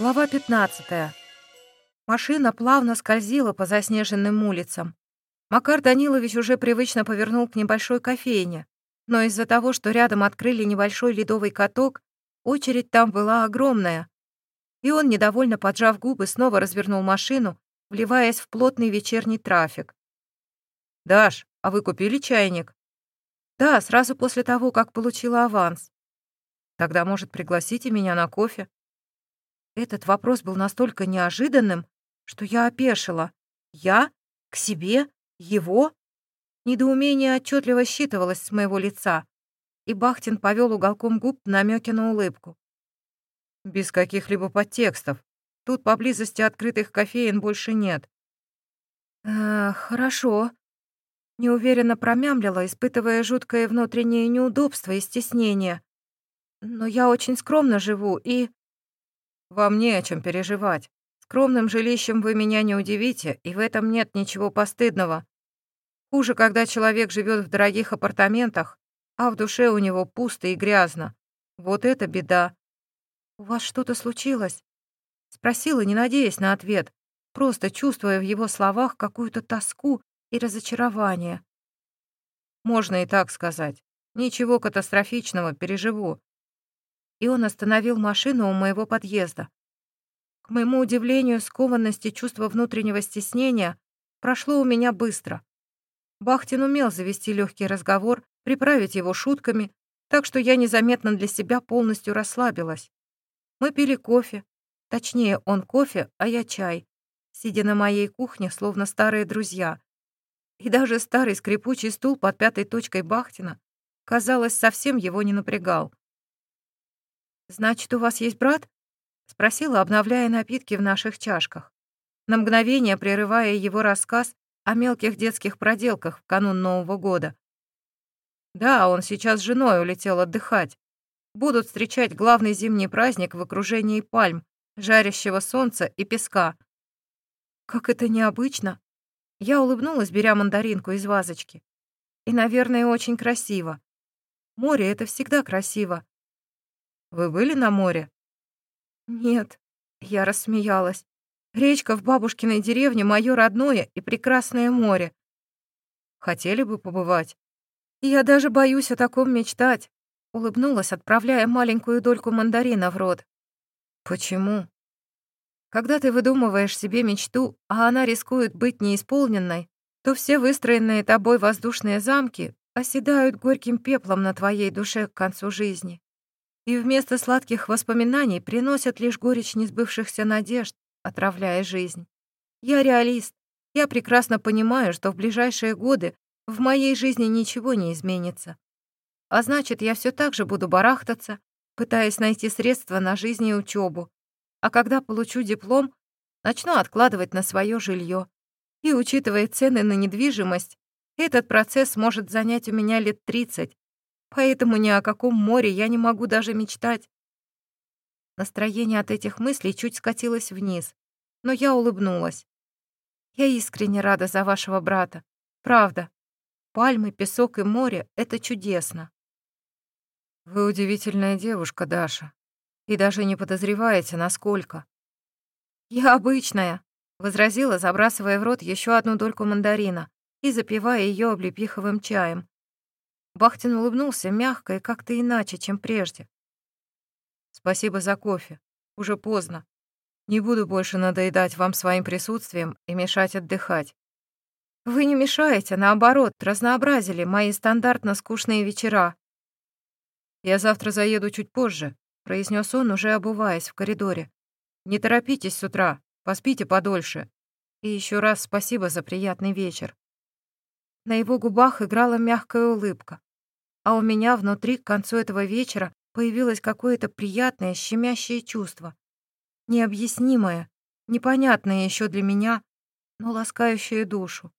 Глава 15. Машина плавно скользила по заснеженным улицам. Макар Данилович уже привычно повернул к небольшой кофейне, но из-за того, что рядом открыли небольшой ледовый каток, очередь там была огромная. И он, недовольно поджав губы, снова развернул машину, вливаясь в плотный вечерний трафик. «Даш, а вы купили чайник?» «Да, сразу после того, как получила аванс». «Тогда, может, пригласите меня на кофе?» Этот вопрос был настолько неожиданным, что я опешила. Я? К себе? Его? Недоумение отчетливо считывалось с моего лица, и Бахтин повел уголком губ намеки на улыбку. Без каких-либо подтекстов. Тут поблизости открытых кофеин больше нет. «Э, «Хорошо», — неуверенно промямлила, испытывая жуткое внутреннее неудобство и стеснение. «Но я очень скромно живу и...» Вам не о чем переживать. Скромным жилищем вы меня не удивите, и в этом нет ничего постыдного. Хуже, когда человек живет в дорогих апартаментах, а в душе у него пусто и грязно. Вот это беда. «У вас что-то случилось?» Спросила, не надеясь на ответ, просто чувствуя в его словах какую-то тоску и разочарование. «Можно и так сказать. Ничего катастрофичного, переживу и он остановил машину у моего подъезда. К моему удивлению, скованность и чувство внутреннего стеснения прошло у меня быстро. Бахтин умел завести легкий разговор, приправить его шутками, так что я незаметно для себя полностью расслабилась. Мы пили кофе, точнее, он кофе, а я чай, сидя на моей кухне, словно старые друзья. И даже старый скрипучий стул под пятой точкой Бахтина, казалось, совсем его не напрягал. «Значит, у вас есть брат?» — спросила, обновляя напитки в наших чашках. На мгновение прерывая его рассказ о мелких детских проделках в канун Нового года. «Да, он сейчас с женой улетел отдыхать. Будут встречать главный зимний праздник в окружении пальм, жарящего солнца и песка». «Как это необычно!» Я улыбнулась, беря мандаринку из вазочки. «И, наверное, очень красиво. Море — это всегда красиво, вы были на море?» «Нет», — я рассмеялась. «Речка в бабушкиной деревне — мое родное и прекрасное море. Хотели бы побывать?» «Я даже боюсь о таком мечтать», — улыбнулась, отправляя маленькую дольку мандарина в рот. «Почему?» Когда ты выдумываешь себе мечту, а она рискует быть неисполненной, то все выстроенные тобой воздушные замки оседают горьким пеплом на твоей душе к концу жизни и вместо сладких воспоминаний приносят лишь горечь несбывшихся надежд, отравляя жизнь. Я реалист. Я прекрасно понимаю, что в ближайшие годы в моей жизни ничего не изменится. А значит, я все так же буду барахтаться, пытаясь найти средства на жизнь и учебу. А когда получу диплом, начну откладывать на свое жилье. И, учитывая цены на недвижимость, этот процесс может занять у меня лет 30, Поэтому ни о каком море я не могу даже мечтать. Настроение от этих мыслей чуть скатилось вниз, но я улыбнулась. Я искренне рада за вашего брата. Правда. Пальмы, песок и море — это чудесно. Вы удивительная девушка, Даша. И даже не подозреваете, насколько. Я обычная, — возразила, забрасывая в рот еще одну дольку мандарина и запивая ее облепиховым чаем, Бахтин улыбнулся мягко и как-то иначе, чем прежде. «Спасибо за кофе. Уже поздно. Не буду больше надоедать вам своим присутствием и мешать отдыхать. Вы не мешаете, наоборот, разнообразили мои стандартно скучные вечера. Я завтра заеду чуть позже, произнес он, уже обуваясь в коридоре. Не торопитесь с утра, поспите подольше. И еще раз спасибо за приятный вечер. На его губах играла мягкая улыбка, а у меня внутри к концу этого вечера появилось какое-то приятное, щемящее чувство. Необъяснимое, непонятное еще для меня, но ласкающее душу.